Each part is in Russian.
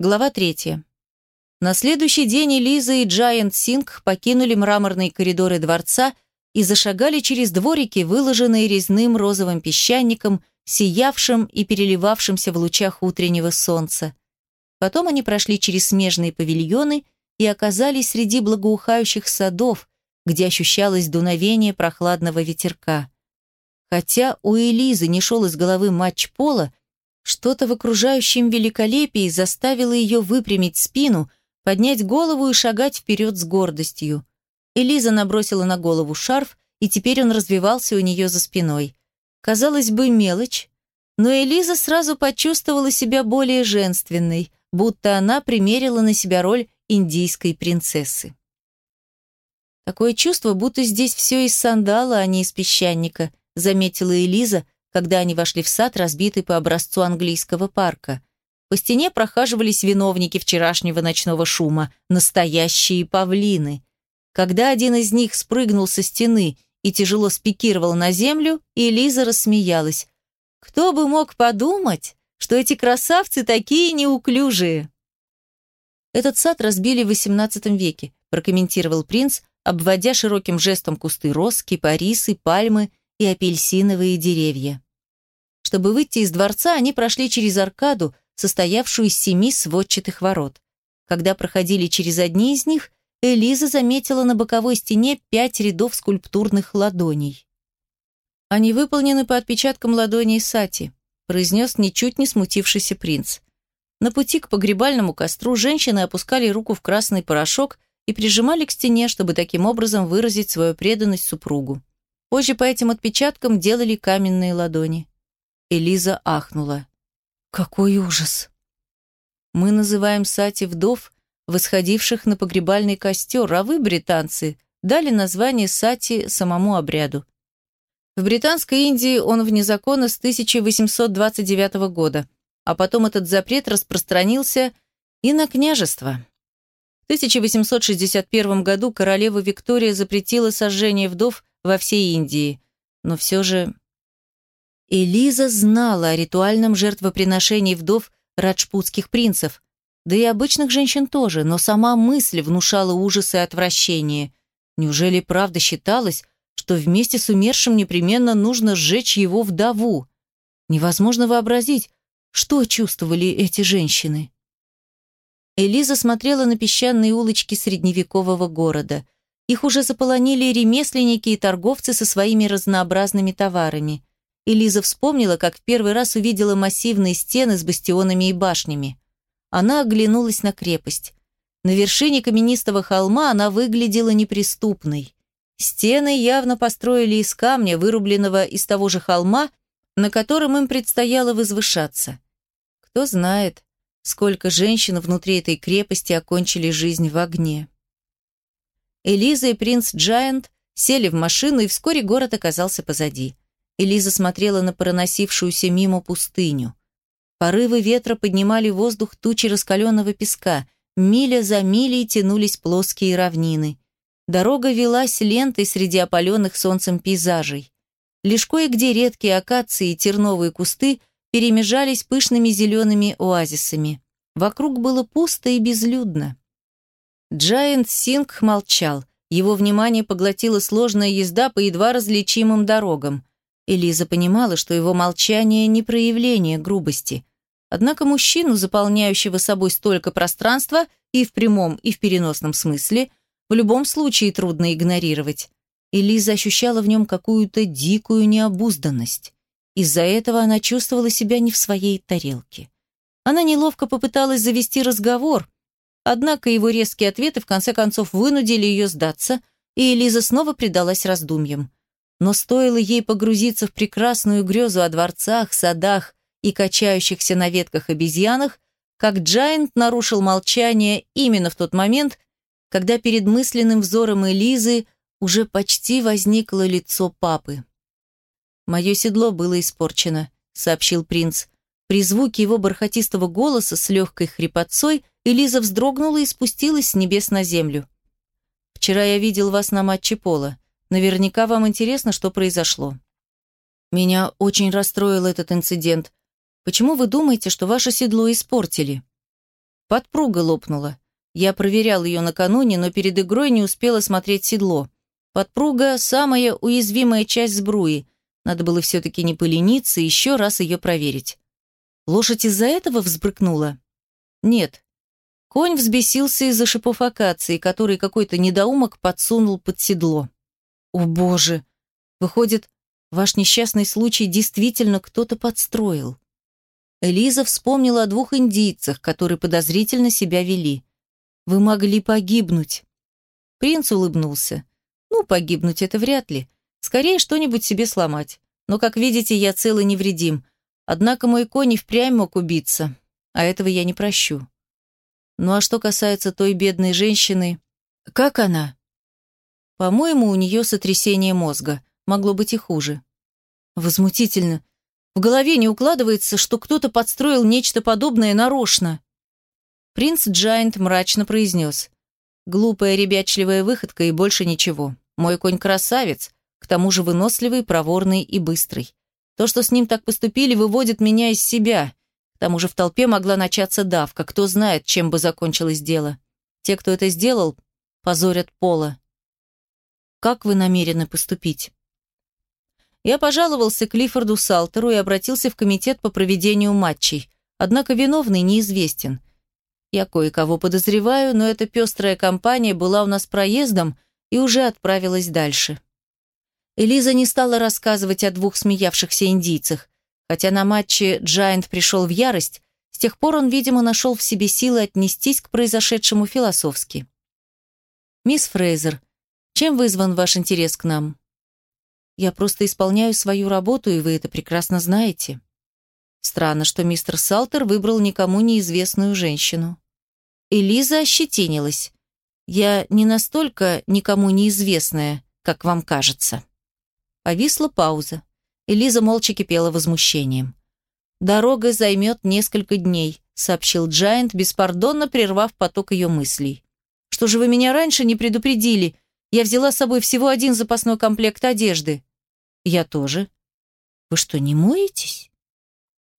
Глава третья. На следующий день Элиза и Джайант Синг покинули мраморные коридоры дворца и зашагали через дворики, выложенные резным розовым песчаником, сиявшим и переливавшимся в лучах утреннего солнца. Потом они прошли через смежные павильоны и оказались среди благоухающих садов, где ощущалось дуновение прохладного ветерка. Хотя у Элизы не шел из головы матч пола, что-то в окружающем великолепии заставило ее выпрямить спину, поднять голову и шагать вперед с гордостью. Элиза набросила на голову шарф, и теперь он развивался у нее за спиной. Казалось бы, мелочь, но Элиза сразу почувствовала себя более женственной, будто она примерила на себя роль индийской принцессы. Такое чувство, будто здесь все из сандала, а не из песчаника, заметила Элиза, когда они вошли в сад, разбитый по образцу английского парка. По стене прохаживались виновники вчерашнего ночного шума, настоящие павлины. Когда один из них спрыгнул со стены и тяжело спикировал на землю, Элиза рассмеялась. «Кто бы мог подумать, что эти красавцы такие неуклюжие?» «Этот сад разбили в XVIII веке», прокомментировал принц, обводя широким жестом кусты роз, кипарисы, пальмы и апельсиновые деревья. Чтобы выйти из дворца, они прошли через аркаду, состоявшую из семи сводчатых ворот. Когда проходили через одни из них, Элиза заметила на боковой стене пять рядов скульптурных ладоней. «Они выполнены по отпечаткам ладоней Сати», произнес ничуть не смутившийся принц. На пути к погребальному костру женщины опускали руку в красный порошок и прижимали к стене, чтобы таким образом выразить свою преданность супругу. Позже по этим отпечаткам делали каменные ладони. Элиза ахнула. «Какой ужас!» «Мы называем сати вдов, восходивших на погребальный костер, а вы, британцы, дали название сати самому обряду. В Британской Индии он вне закона с 1829 года, а потом этот запрет распространился и на княжество. В 1861 году королева Виктория запретила сожжение вдов во всей Индии. Но все же... Элиза знала о ритуальном жертвоприношении вдов раджпутских принцев, да и обычных женщин тоже, но сама мысль внушала ужас и отвращение. Неужели правда считалось, что вместе с умершим непременно нужно сжечь его вдову? Невозможно вообразить, что чувствовали эти женщины. Элиза смотрела на песчаные улочки средневекового города – их уже заполонили ремесленники и торговцы со своими разнообразными товарами. И Лиза вспомнила, как в первый раз увидела массивные стены с бастионами и башнями. Она оглянулась на крепость. На вершине каменистого холма она выглядела неприступной. Стены явно построили из камня, вырубленного из того же холма, на котором им предстояло возвышаться. Кто знает, сколько женщин внутри этой крепости окончили жизнь в огне. Элиза и принц Джайант сели в машину, и вскоре город оказался позади. Элиза смотрела на проносившуюся мимо пустыню. Порывы ветра поднимали в воздух тучи раскаленного песка, миля за милей тянулись плоские равнины. Дорога велась лентой среди опаленных солнцем пейзажей. Лишь кое-где редкие акации и терновые кусты перемежались пышными зелеными оазисами. Вокруг было пусто и безлюдно. Джайант Синг молчал. Его внимание поглотила сложная езда по едва различимым дорогам. Элиза понимала, что его молчание не проявление грубости. Однако мужчину, заполняющего собой столько пространства, и в прямом, и в переносном смысле, в любом случае трудно игнорировать. Элиза ощущала в нем какую-то дикую необузданность. Из-за этого она чувствовала себя не в своей тарелке. Она неловко попыталась завести разговор, Однако его резкие ответы в конце концов вынудили ее сдаться, и Элиза снова предалась раздумьям. Но стоило ей погрузиться в прекрасную грезу о дворцах, садах и качающихся на ветках обезьянах, как Джайант нарушил молчание именно в тот момент, когда перед мысленным взором Элизы уже почти возникло лицо папы. «Мое седло было испорчено», — сообщил принц. При звуке его бархатистого голоса с легкой хрипотцой Элиза вздрогнула и спустилась с небес на землю. «Вчера я видел вас на матче пола. Наверняка вам интересно, что произошло». «Меня очень расстроил этот инцидент. Почему вы думаете, что ваше седло испортили?» Подпруга лопнула. Я проверял ее накануне, но перед игрой не успела смотреть седло. Подпруга – самая уязвимая часть сбруи. Надо было все-таки не полениться и еще раз ее проверить. Лошадь из-за этого взбрыкнула? Нет. Конь взбесился из-за шипов акации, который какой-то недоумок подсунул под седло. О боже! Выходит, ваш несчастный случай действительно кто-то подстроил. Элиза вспомнила о двух индийцах, которые подозрительно себя вели. Вы могли погибнуть. Принц улыбнулся. Ну, погибнуть это вряд ли. Скорее что-нибудь себе сломать. Но, как видите, я цел и невредим. Однако мой конь и впрямь мог убиться. А этого я не прощу. Ну а что касается той бедной женщины... Как она? По-моему, у нее сотрясение мозга. Могло быть и хуже. Возмутительно. В голове не укладывается, что кто-то подстроил нечто подобное нарочно. Принц Джайант мрачно произнес. Глупая ребячливая выходка и больше ничего. Мой конь красавец, к тому же выносливый, проворный и быстрый. То, что с ним так поступили, выводит меня из себя. Тому же в толпе могла начаться давка. Кто знает, чем бы закончилось дело. Те, кто это сделал, позорят пола. Как вы намерены поступить? Я пожаловался Клиффорду Салтеру и обратился в комитет по проведению матчей. Однако виновный неизвестен. Я кое-кого подозреваю, но эта пестрая компания была у нас проездом – и уже отправилась дальше. Элиза не стала рассказывать о двух смеявшихся индийцах. Хотя на матче Джайант пришел в ярость, с тех пор он, видимо, нашел в себе силы отнестись к произошедшему философски. «Мисс Фрейзер, чем вызван ваш интерес к нам?» «Я просто исполняю свою работу, и вы это прекрасно знаете». Странно, что мистер Салтер выбрал никому неизвестную женщину. Элиза ощетинилась. Я не настолько никому неизвестная, как вам кажется». Повисла пауза. Элиза молча кипела возмущением. «Дорога займет несколько дней», — сообщил Джайант, беспардонно прервав поток ее мыслей. «Что же вы меня раньше не предупредили? Я взяла с собой всего один запасной комплект одежды». «Я тоже». «Вы что, не моетесь?»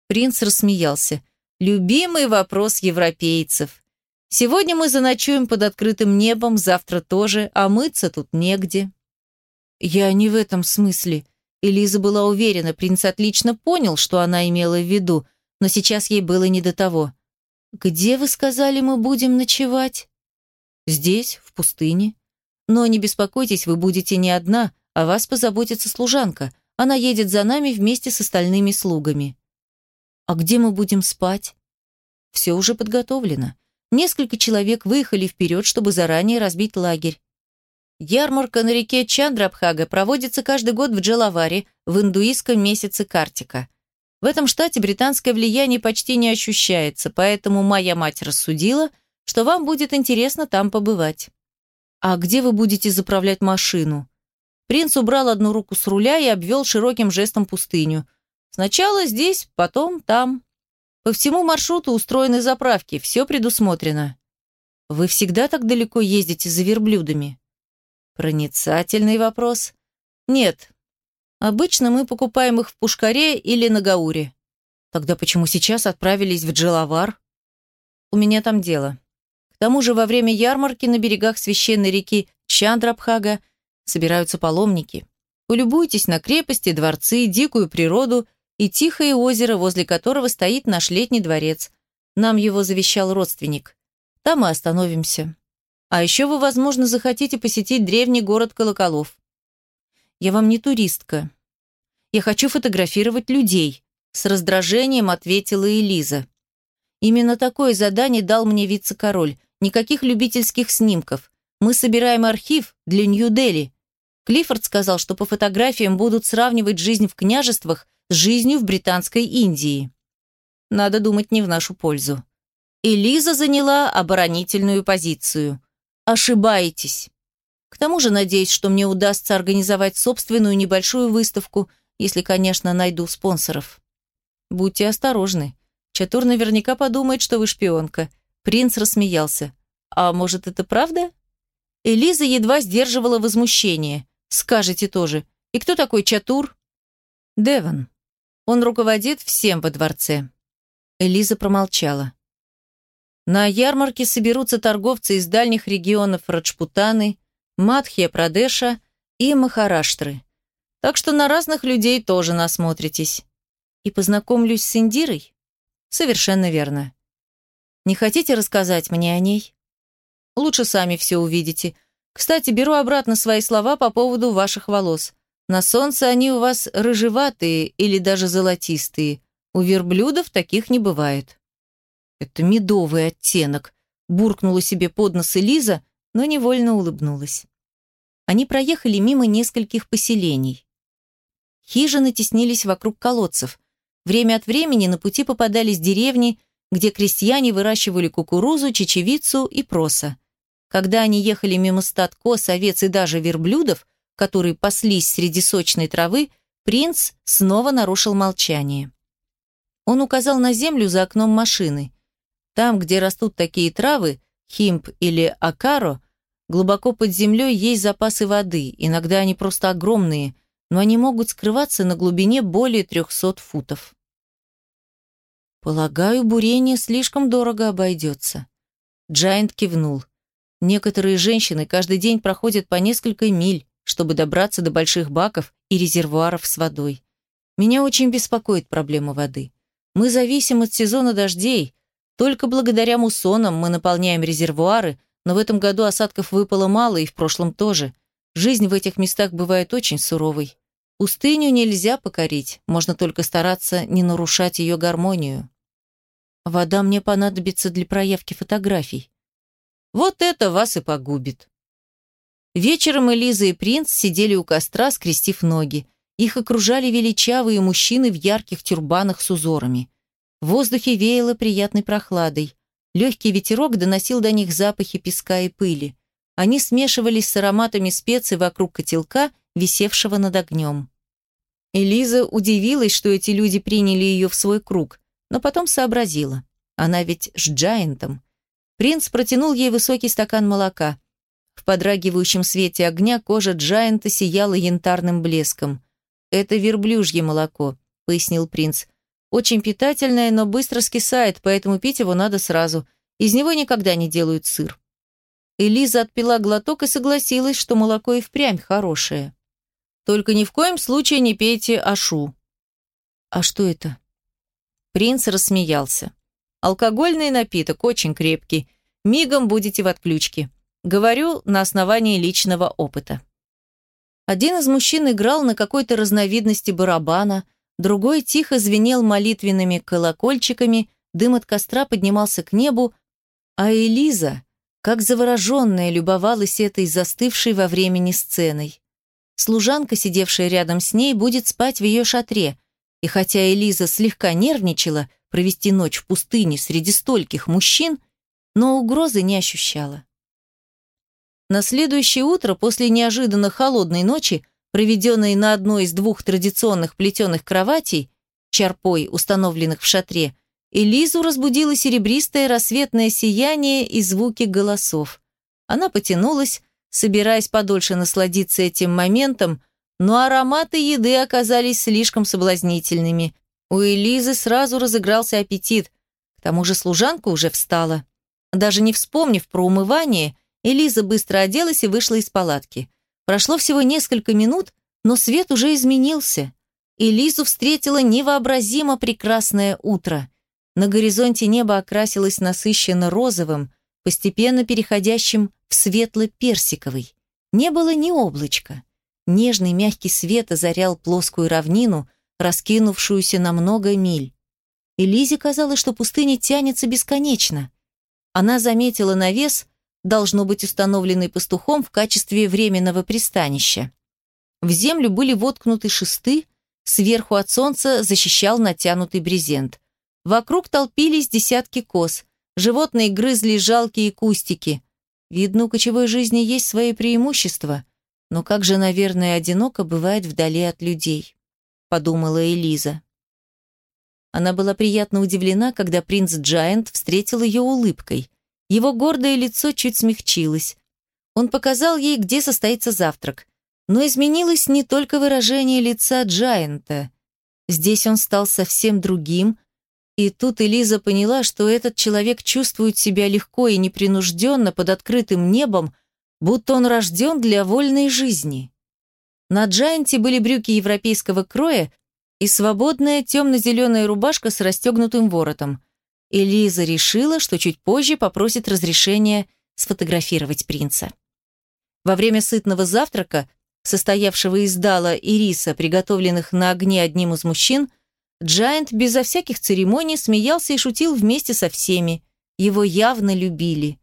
Принц рассмеялся. «Любимый вопрос европейцев. Сегодня мы заночуем под открытым небом, завтра тоже, а мыться тут негде». «Я не в этом смысле». Элиза была уверена, принц отлично понял, что она имела в виду, но сейчас ей было не до того. «Где, вы сказали, мы будем ночевать?» «Здесь, в пустыне. Но не беспокойтесь, вы будете не одна, а вас позаботится служанка. Она едет за нами вместе с остальными слугами». «А где мы будем спать?» «Все уже подготовлено. Несколько человек выехали вперед, чтобы заранее разбить лагерь. Ярмарка на реке Чандрабхага проводится каждый год в Джалаваре, в индуистском месяце Картика. В этом штате британское влияние почти не ощущается, поэтому моя мать рассудила, что вам будет интересно там побывать. А где вы будете заправлять машину? Принц убрал одну руку с руля и обвел широким жестом пустыню. Сначала здесь, потом там. По всему маршруту устроены заправки, все предусмотрено. Вы всегда так далеко ездите за верблюдами? Проницательный вопрос. Нет. Обычно мы покупаем их в Пушкаре или на Гауре. Тогда почему сейчас отправились в Джелавар? У меня там дело. К тому же во время ярмарки на берегах священной реки Чандрабхага собираются паломники. Полюбуйтесь на крепости, дворцы, дикую природу – и тихое озеро, возле которого стоит наш летний дворец. Нам его завещал родственник. Там мы остановимся. А еще вы, возможно, захотите посетить древний город Колоколов. Я вам не туристка. Я хочу фотографировать людей, с раздражением ответила Элиза. Именно такое задание дал мне вице-король. Никаких любительских снимков. Мы собираем архив для Нью-Дели. Клиффорд сказал, что по фотографиям будут сравнивать жизнь в княжествах с жизнью в Британской Индии. Надо думать не в нашу пользу. Элиза заняла оборонительную позицию. Ошибаетесь. К тому же надеюсь, что мне удастся организовать собственную небольшую выставку, если, конечно, найду спонсоров. Будьте осторожны. Чатур наверняка подумает, что вы шпионка. Принц рассмеялся. А может, это правда? Элиза едва сдерживала возмущение. Скажете тоже. И кто такой Чатур? Деван. Он руководит всем во дворце». Элиза промолчала. На ярмарке соберутся торговцы из дальних регионов Раджпутаны, Мадхья-Прадеша и Махараштры. Так что на разных людей тоже насмотритесь. И познакомлюсь с Индирой? Совершенно верно. Не хотите рассказать мне о ней? Лучше сами все увидите. Кстати, беру обратно свои слова по поводу ваших волос. На солнце они у вас рыжеватые или даже золотистые. У верблюдов таких не бывает. Это медовый оттенок, буркнула себе под нос Элиза, но невольно улыбнулась. Они проехали мимо нескольких поселений. Хижины теснились вокруг колодцев. Время от времени на пути попадались деревни, где крестьяне выращивали кукурузу, чечевицу и проса. Когда они ехали мимо стад коз, овец и даже верблюдов, которые паслись среди сочной травы, принц снова нарушил молчание. Он указал на землю за окном машины. Там, где растут такие травы, химп или акаро, глубоко под землей есть запасы воды, иногда они просто огромные, но они могут скрываться на глубине более 300 футов. «Полагаю, бурение слишком дорого обойдется». Джайант кивнул. Некоторые женщины каждый день проходят по несколько миль, чтобы добраться до больших баков и резервуаров с водой. Меня очень беспокоит проблема воды. Мы зависим от сезона дождей. Только благодаря муссонам мы наполняем резервуары, но в этом году осадков выпало мало и в прошлом тоже. Жизнь в этих местах бывает очень суровой. Пустыню нельзя покорить, можно только стараться не нарушать ее гармонию. Вода мне понадобится для проявки фотографий. Вот это вас и погубит. Вечером Элиза и принц сидели у костра, скрестив ноги. Их окружали величавые мужчины в ярких тюрбанах с узорами. В воздухе веяло приятной прохладой. Легкий ветерок доносил до них запахи песка и пыли. Они смешивались с ароматами специй вокруг котелка, висевшего над огнем. Элиза удивилась, что эти люди приняли ее в свой круг, но потом сообразила. Она ведь с Джайантом. Принц протянул ей высокий стакан молока. В подрагивающем свете огня кожа Джайанта сияла янтарным блеском. «Это верблюжье молоко», — пояснил принц. «Очень питательное, но быстро скисает, поэтому пить его надо сразу. Из него никогда не делают сыр». Элиза отпила глоток и согласилась, что молоко и впрямь хорошее. Только ни в коем случае не пейте ашу». «А что это?» Принц рассмеялся. «Алкогольный напиток, очень крепкий. Мигом будете в отключке. Говорю на основании личного опыта». Один из мужчин играл на какой-то разновидности барабана, другой тихо звенел молитвенными колокольчиками, дым от костра поднимался к небу, а Элиза, как завороженная, любовалась этой застывшей во времени сценой. Служанка, сидевшая рядом с ней, будет спать в ее шатре. И хотя Элиза слегка нервничала провести ночь в пустыне среди стольких мужчин, но угрозы не ощущала. На следующее утро, после неожиданно холодной ночи, проведенной на одной из двух традиционных плетеных кроватей, чарпой, установленных в шатре, Элизу разбудило серебристое рассветное сияние и звуки голосов. Она потянулась, собираясь подольше насладиться этим моментом, но ароматы еды оказались слишком соблазнительными. У Элизы сразу разыгрался аппетит, к тому же служанка уже встала. Даже не вспомнив про умывание, Элиза быстро оделась и вышла из палатки. Прошло всего несколько минут, но свет уже изменился. Элизу встретило невообразимо прекрасное утро. На горизонте небо окрасилось насыщенно розовым, постепенно переходящим в светло-персиковый. Не было ни облачка. Нежный мягкий свет озарял плоскую равнину, раскинувшуюся на много миль. И Лизе казалось, что пустыня тянется бесконечно. Она заметила навес, должно быть установленный пастухом в качестве временного пристанища. В землю были воткнуты шесты, сверху от солнца защищал натянутый брезент. Вокруг толпились десятки коз, животные грызли жалкие кустики. Видно, у кочевой жизни есть свои преимущества, но как же, наверное, одиноко бывает вдали от людей, подумала Элиза. Она была приятно удивлена, когда принц Джайант встретил ее улыбкой. Его гордое лицо чуть смягчилось. Он показал ей, где состоится завтрак. Но изменилось не только выражение лица Джайанта. Здесь он стал совсем другим, И тут Элиза поняла, что этот человек чувствует себя легко и непринужденно под открытым небом, будто он рожден для вольной жизни. На Джайанте были брюки европейского кроя и свободная темно-зеленая рубашка с расстегнутым воротом. Элиза решила, что чуть позже попросит разрешения сфотографировать принца. Во время сытного завтрака, состоявшего из дала и риса, приготовленных на огне одним из мужчин, Джайант безо всяких церемоний смеялся и шутил вместе со всеми. Его явно любили.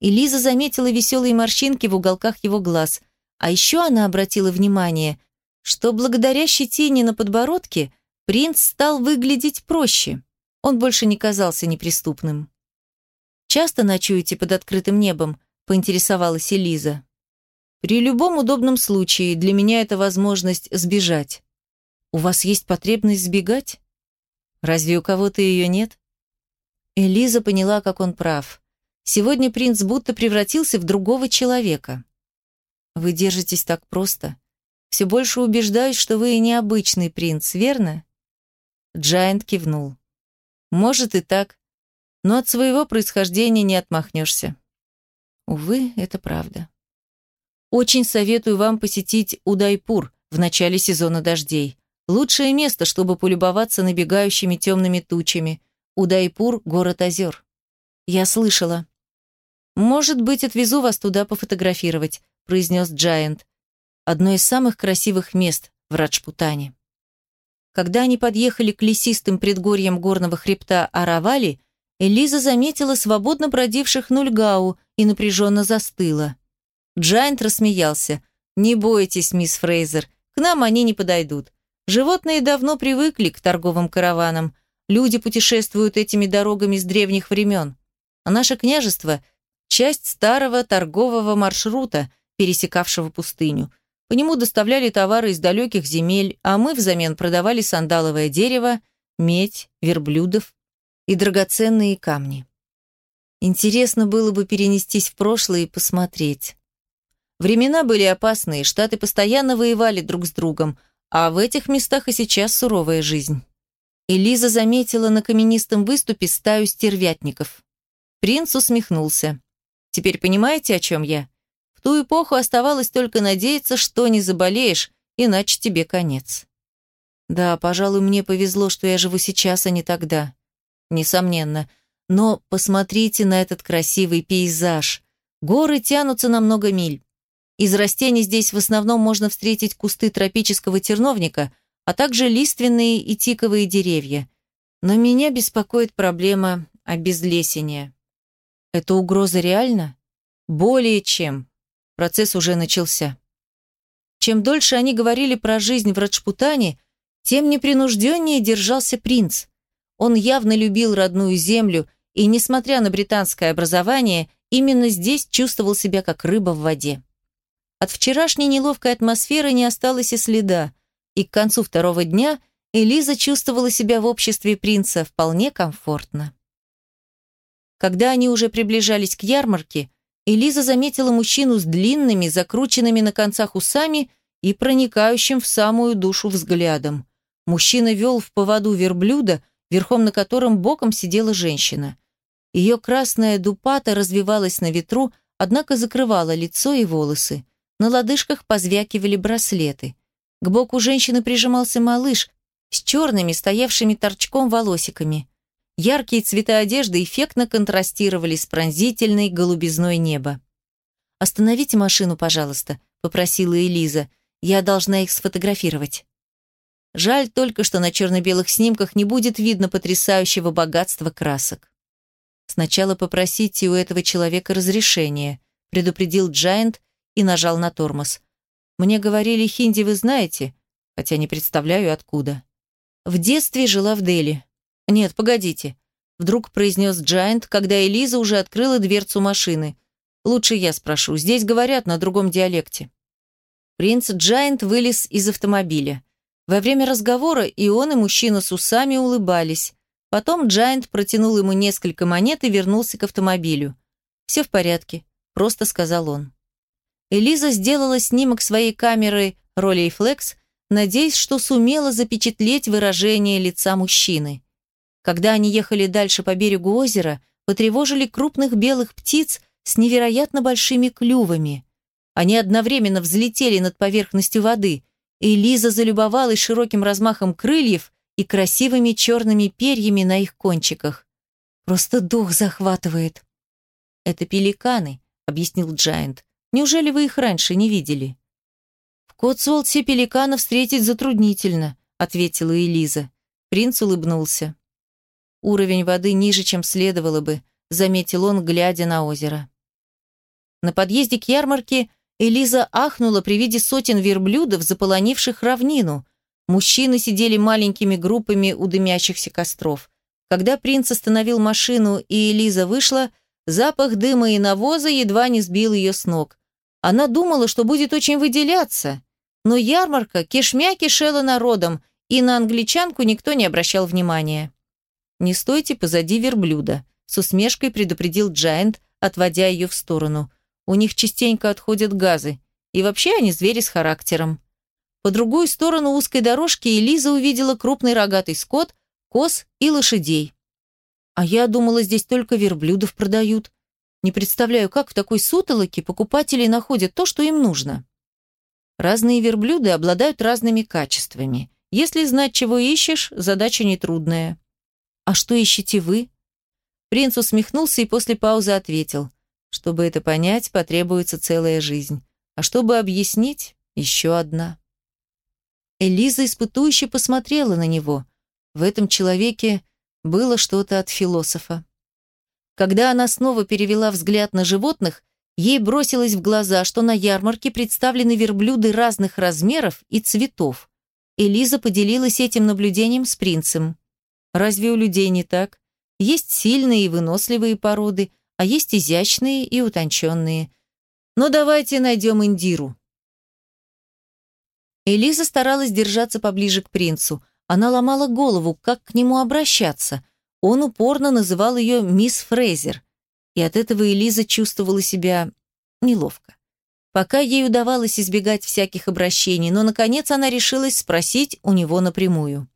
И Лиза заметила веселые морщинки в уголках его глаз. А еще она обратила внимание, что благодаря щетине на подбородке принц стал выглядеть проще. Он больше не казался неприступным. «Часто ночуете под открытым небом?» – поинтересовалась Элиза. «При любом удобном случае для меня это возможность сбежать». «У вас есть потребность сбегать?» Разве у кого-то ее нет? Элиза поняла, как он прав. Сегодня принц будто превратился в другого человека. Вы держитесь так просто. Все больше убеждаюсь, что вы необычный принц, верно? Джайант кивнул. Может и так, но от своего происхождения не отмахнешься. Увы, это правда. Очень советую вам посетить Удайпур в начале сезона дождей. Лучшее место, чтобы полюбоваться набегающими темными тучами. Удайпур – город озер. Я слышала. «Может быть, отвезу вас туда пофотографировать», – произнес Джайант. «Одно из самых красивых мест в Раджпутане». Когда они подъехали к лесистым предгорьям горного хребта Аравали, Элиза заметила свободно бродивших Нульгау и напряженно застыла. Джайант рассмеялся. «Не бойтесь, мисс Фрейзер, к нам они не подойдут. Животные давно привыкли к торговым караванам. Люди путешествуют этими дорогами с древних времен. А наше княжество – часть старого торгового маршрута, пересекавшего пустыню. По нему доставляли товары из далеких земель, а мы взамен продавали сандаловое дерево, медь, верблюдов и драгоценные камни. Интересно было бы перенестись в прошлое и посмотреть. Времена были опасные, штаты постоянно воевали друг с другом – а в этих местах и сейчас суровая жизнь. Элиза заметила на каменистом выступе стаю стервятников. Принц усмехнулся. «Теперь понимаете, о чем я? В ту эпоху оставалось только надеяться, что не заболеешь, иначе тебе конец». «Да, пожалуй, мне повезло, что я живу сейчас, а не тогда». «Несомненно. Но посмотрите на этот красивый пейзаж. Горы тянутся на много миль. Из растений здесь в основном можно встретить кусты тропического терновника, а также лиственные и тиковые деревья. Но меня беспокоит проблема обезлесения. Это угроза реальна? Более чем. Процесс уже начался. Чем дольше они говорили про жизнь в Раджпутане, тем непринужденнее держался принц. Он явно любил родную землю и, несмотря на британское образование, именно здесь чувствовал себя как рыба в воде. От вчерашней неловкой атмосферы не осталось и следа, и к концу второго дня Элиза чувствовала себя в обществе принца вполне комфортно. Когда они уже приближались к ярмарке, Элиза заметила мужчину с длинными, закрученными на концах усами и проникающим в самую душу взглядом. Мужчина вел в поводу верблюда, верхом на котором боком сидела женщина. Ее красная дупата развивалась на ветру, однако закрывала лицо и волосы. На лодыжках позвякивали браслеты. К боку женщины прижимался малыш с черными, стоявшими торчком волосиками. Яркие цвета одежды эффектно контрастировали с пронзительной голубизной неба. «Остановите машину, пожалуйста», — попросила Элиза. «Я должна их сфотографировать». Жаль только, что на черно-белых снимках не будет видно потрясающего богатства красок. «Сначала попросите у этого человека разрешения», — предупредил Джайант, и нажал на тормоз. «Мне говорили, хинди вы знаете, хотя не представляю откуда». В детстве жила в Дели. «Нет, погодите», — вдруг произнес Джайант, когда Элиза уже открыла дверцу машины. «Лучше я спрошу, здесь говорят на другом диалекте». Принц Джайант вылез из автомобиля. Во время разговора и он, и мужчина с усами улыбались. Потом Джайант протянул ему несколько монет и вернулся к автомобилю. «Все в порядке», — просто сказал он. Элиза сделала снимок своей камеры Rolleiflex, надеясь, что сумела запечатлеть выражение лица мужчины. Когда они ехали дальше по берегу озера, потревожили крупных белых птиц с невероятно большими клювами. Они одновременно взлетели над поверхностью воды, и Лиза залюбовалась широким размахом крыльев и красивыми черными перьями на их кончиках. Просто дух захватывает. «Это пеликаны», — объяснил Джайант. «Неужели вы их раньше не видели?» «В Котсуолтсе пеликанов встретить затруднительно», — ответила Элиза. Принц улыбнулся. «Уровень воды ниже, чем следовало бы», — заметил он, глядя на озеро. На подъезде к ярмарке Элиза ахнула при виде сотен верблюдов, заполонивших равнину. Мужчины сидели маленькими группами у дымящихся костров. Когда принц остановил машину и Элиза вышла, запах дыма и навоза едва не сбил ее с ног. Она думала, что будет очень выделяться. Но ярмарка кишмя кишела народом, и на англичанку никто не обращал внимания. «Не стойте позади верблюда», — с усмешкой предупредил Джайант, отводя ее в сторону — у них частенько отходят газы. И вообще они звери с характером. По другую сторону узкой дорожки Элиза увидела крупный рогатый скот, коз и лошадей. А я думала, здесь только верблюдов продают. Не представляю, как в такой сутолоке покупатели находят то, что им нужно. Разные верблюды обладают разными качествами. Если знать, чего ищешь, задача нетрудная. А что ищете вы? Принц усмехнулся и после паузы ответил – чтобы это понять, потребуется целая жизнь. А чтобы объяснить, еще одна. Элиза испытующе посмотрела на него. В этом человеке было что-то от философа. Когда она снова перевела взгляд на животных, ей бросилось в глаза, что на ярмарке представлены верблюды разных размеров и цветов. Элиза поделилась этим наблюдением с принцем. Разве у людей не так? Есть сильные и выносливые породы – а есть изящные и утонченные. Но давайте найдем Индиру. Элиза старалась держаться поближе к принцу. Она ломала голову, как к нему обращаться. Он упорно называл ее мисс Фрейзер. И от этого Элиза чувствовала себя неловко. Пока ей удавалось избегать всяких обращений, но, наконец, она решилась спросить у него напрямую.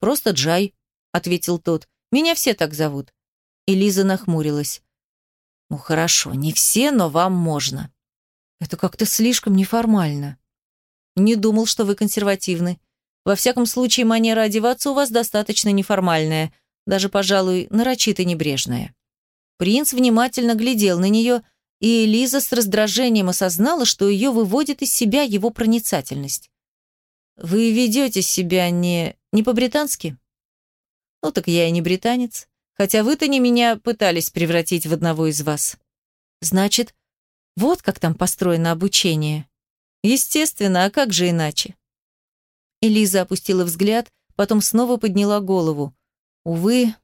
«Просто Джай», — ответил тот. «Меня все так зовут». Элиза нахмурилась. Ну хорошо, не все, но вам можно. Это как-то слишком неформально. Не думал, что вы консервативны. Во всяком случае, манера одеваться у вас достаточно неформальная, даже, пожалуй, нарочито небрежная. Принц внимательно глядел на нее, и Элиза с раздражением осознала, что ее выводит из себя его проницательность. «Вы ведете себя не... не по-британски?» «Ну так я и не британец. Хотя вы-то не меня пытались превратить в одного из вас. Значит, вот как там построено обучение. Естественно, а как же иначе? Элиза опустила взгляд, потом снова подняла голову. Увы,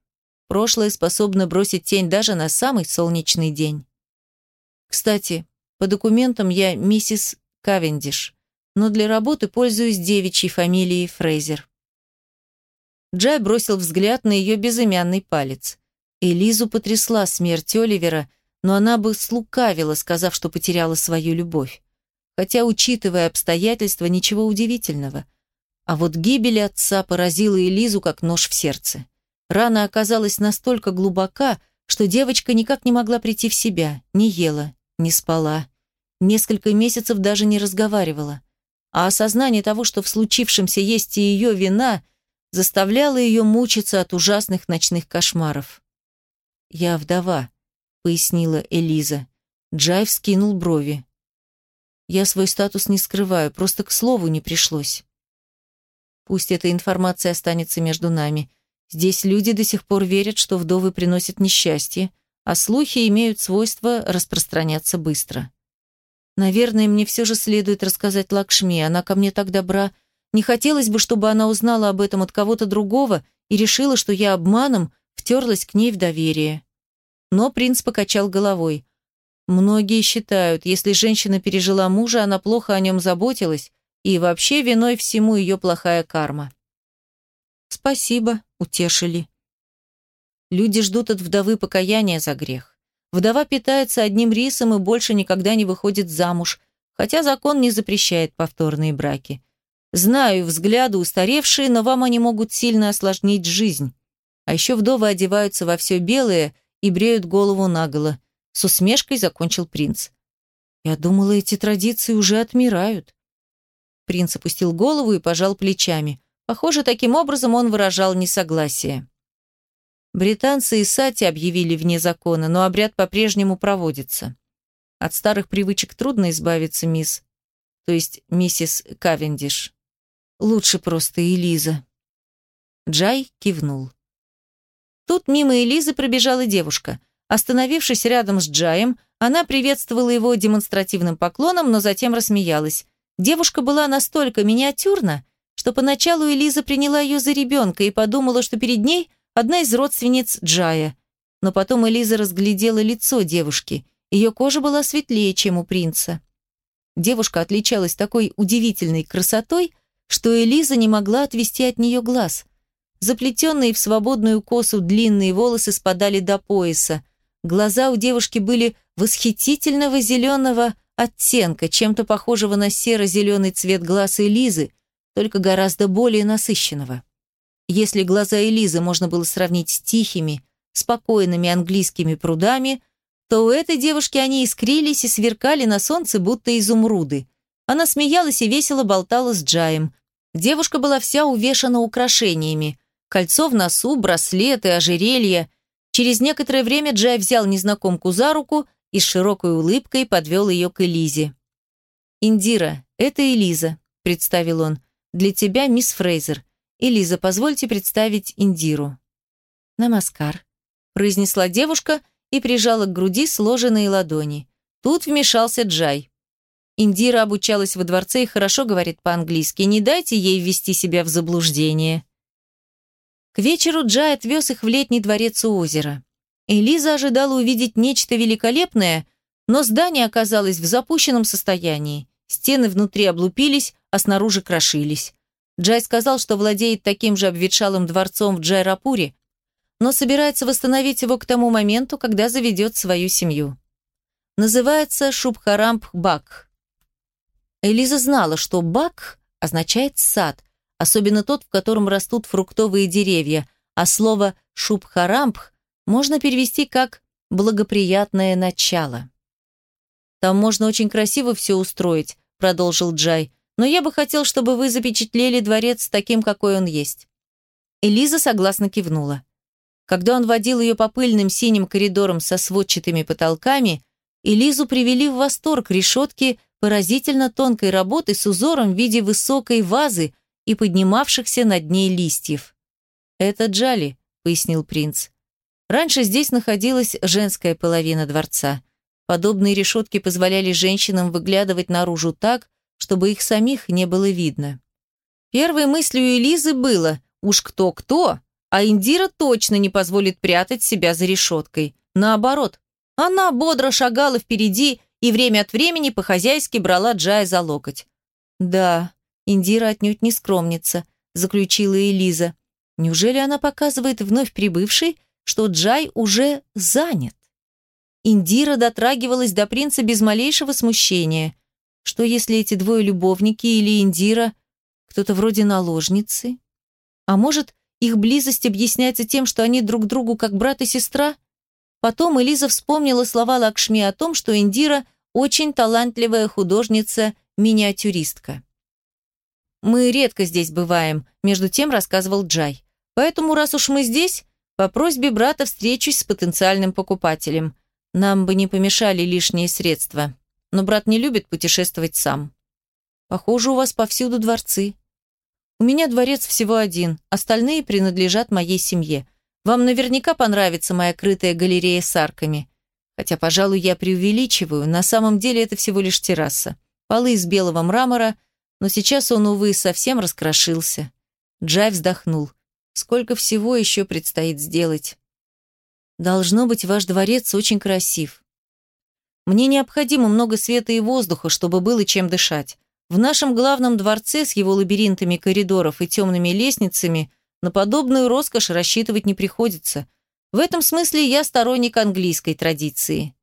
прошлое способно бросить тень даже на самый солнечный день. Кстати, по документам я миссис Кавендиш, но для работы пользуюсь девичьей фамилией Фрейзер. Джай бросил взгляд на ее безымянный палец. Элизу потрясла смерть Оливера, но она бы слукавила, сказав, что потеряла свою любовь. Хотя, учитывая обстоятельства, ничего удивительного. А вот гибель отца поразила Элизу как нож в сердце. Рана оказалась настолько глубока, что девочка никак не могла прийти в себя, не ела, не спала. Несколько месяцев даже не разговаривала. А осознание того, что в случившемся есть и ее вина, заставляла ее мучиться от ужасных ночных кошмаров. «Я вдова», — пояснила Элиза. Джайв скинул брови. «Я свой статус не скрываю, просто к слову не пришлось». «Пусть эта информация останется между нами. Здесь люди до сих пор верят, что вдовы приносят несчастье, а слухи имеют свойство распространяться быстро. Наверное, мне все же следует рассказать Лакшми, она ко мне так добра, не хотелось бы, чтобы она узнала об этом от кого-то другого и решила, что я обманом втерлась к ней в доверие. Но принц покачал головой. Многие считают, если женщина пережила мужа, она плохо о нем заботилась, и вообще виной всему ее плохая карма. «Спасибо», — утешили. Люди ждут от вдовы покаяния за грех. Вдова питается одним рисом и больше никогда не выходит замуж, хотя закон не запрещает повторные браки. Знаю, взгляды устаревшие, но вам они могут сильно осложнить жизнь. А еще вдовы одеваются во все белое и бреют голову наголо. С усмешкой закончил принц. Я думала, эти традиции уже отмирают. Принц опустил голову и пожал плечами. Похоже, таким образом он выражал несогласие. Британцы и Сати объявили вне закона, но обряд по-прежнему проводится. От старых привычек трудно избавиться, мисс. То есть миссис Кавендиш. Лучше просто Элиза. Джай кивнул. Тут мимо Элизы пробежала девушка. Остановившись рядом с Джаем, она приветствовала его демонстративным поклоном, но затем рассмеялась. Девушка была настолько миниатюрна, что поначалу Элиза приняла ее за ребенка и подумала, что перед ней одна из родственниц Джая. Но потом Элиза разглядела лицо девушки. Ее кожа была светлее, чем у принца. Девушка отличалась такой удивительной красотой, что Элиза не могла отвести от нее глаз. Заплетенные в свободную косу длинные волосы спадали до пояса. Глаза у девушки были восхитительного зеленого оттенка, чем-то похожего на серо-зеленый цвет глаз Элизы, только гораздо более насыщенного. Если глаза Элизы можно было сравнить с тихими, спокойными английскими прудами, то у этой девушки они искрились и сверкали на солнце, будто изумруды. Она смеялась и весело болтала с Джаем. Девушка была вся увешана украшениями. Кольцо в носу, браслеты, ожерелья. Через некоторое время Джай взял незнакомку за руку и с широкой улыбкой подвел ее к Элизе. «Индира, это Элиза», — представил он. «Для тебя мисс Фрейзер. Элиза, позвольте представить Индиру». «Намаскар», — произнесла девушка и прижала к груди сложенные ладони. Тут вмешался Джай. Индира обучалась во дворце и хорошо говорит по-английски. Не дайте ей ввести себя в заблуждение. К вечеру Джай отвез их в летний дворец у озера. Элиза ожидала увидеть нечто великолепное, но здание оказалось в запущенном состоянии. Стены внутри облупились, а снаружи крошились. Джай сказал, что владеет таким же обветшалым дворцом в Джайрапуре, но собирается восстановить его к тому моменту, когда заведет свою семью. Называется Шубхарампх-Бак. Элиза знала, что «бак» означает «сад», особенно тот, в котором растут фруктовые деревья, а слово «шубхарампх» можно перевести как «благоприятное начало». «Там можно очень красиво все устроить», — продолжил Джай, «но я бы хотел, чтобы вы запечатлели дворец таким, какой он есть». Элиза согласно кивнула. Когда он водил ее по пыльным синим коридорам со сводчатыми потолками, Элизу привели в восторг решетки поразительно тонкой работы с узором в виде высокой вазы и поднимавшихся над ней листьев. «Это Джали», — пояснил принц. Раньше здесь находилась женская половина дворца. Подобные решетки позволяли женщинам выглядывать наружу так, чтобы их самих не было видно. Первой мыслью Элизы было «Уж кто-кто, а Индира точно не позволит прятать себя за решеткой. Наоборот, она бодро шагала впереди и время от времени по-хозяйски брала Джая за локоть. «Да, Индира отнюдь не скромница», — заключила Элиза. «Неужели она показывает вновь прибывшей, что Джай уже занят. Индира дотрагивалась до принца без малейшего смущения. Что если эти двое любовники или Индира кто-то вроде наложницы? А может, их близость объясняется тем, что они друг другу как брат и сестра? Потом Элиза вспомнила слова Лакшми о том, что Индира очень талантливая художница-миниатюристка. «Мы редко здесь бываем», — между тем рассказывал Джай. «Поэтому, раз уж мы здесь, по просьбе брата встречусь с потенциальным покупателем. Нам бы не помешали лишние средства. Но брат не любит путешествовать сам. Похоже, у вас повсюду дворцы. У меня дворец всего один, остальные принадлежат моей семье. Вам наверняка понравится моя крытая галерея с арками. Хотя, пожалуй, я преувеличиваю, на самом деле это всего лишь терраса. Полы из белого мрамора, но сейчас он, увы, совсем раскрошился. Джай вздохнул. Сколько всего еще предстоит сделать. Должно быть, ваш дворец очень красив. Мне необходимо много света и воздуха, чтобы было чем дышать. В нашем главном дворце с его лабиринтами коридоров и темными лестницами на подобную роскошь рассчитывать не приходится. В этом смысле я сторонник английской традиции.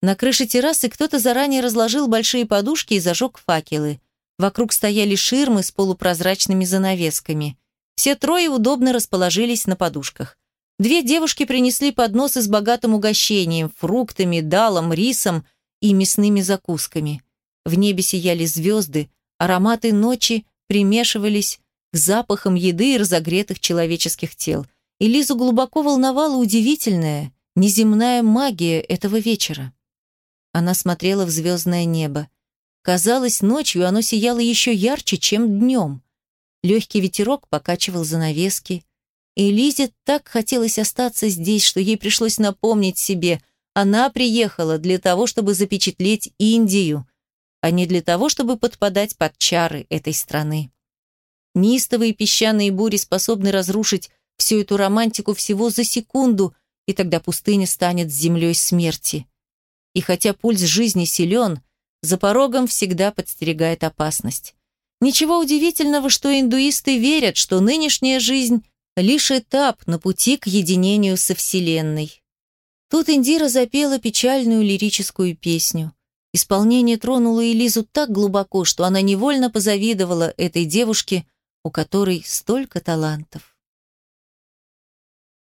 На крыше террасы кто-то заранее разложил большие подушки и зажег факелы. Вокруг стояли ширмы с полупрозрачными занавесками. Все трое удобно расположились на подушках. Две девушки принесли подносы с богатым угощением, фруктами, далом, рисом и мясными закусками. В небе сияли звезды, ароматы ночи примешивались к запахам еды и разогретых человеческих тел. И Лизу глубоко волновала удивительная, неземная магия этого вечера. Она смотрела в звездное небо. Казалось, ночью оно сияло еще ярче, чем днем. Легкий ветерок покачивал занавески. И Лизе так хотелось остаться здесь, что ей пришлось напомнить себе, она приехала для того, чтобы запечатлеть Индию, а не для того, чтобы подпадать под чары этой страны. Неистовые песчаные бури способны разрушить всю эту романтику всего за секунду, и тогда пустыня станет землей смерти. И хотя пульс жизни силен, за порогом всегда подстерегает опасность. Ничего удивительного, что индуисты верят, что нынешняя жизнь – лишь этап на пути к единению со Вселенной. Тут Индира запела печальную лирическую песню. Исполнение тронуло Элизу так глубоко, что она невольно позавидовала этой девушке, у которой столько талантов.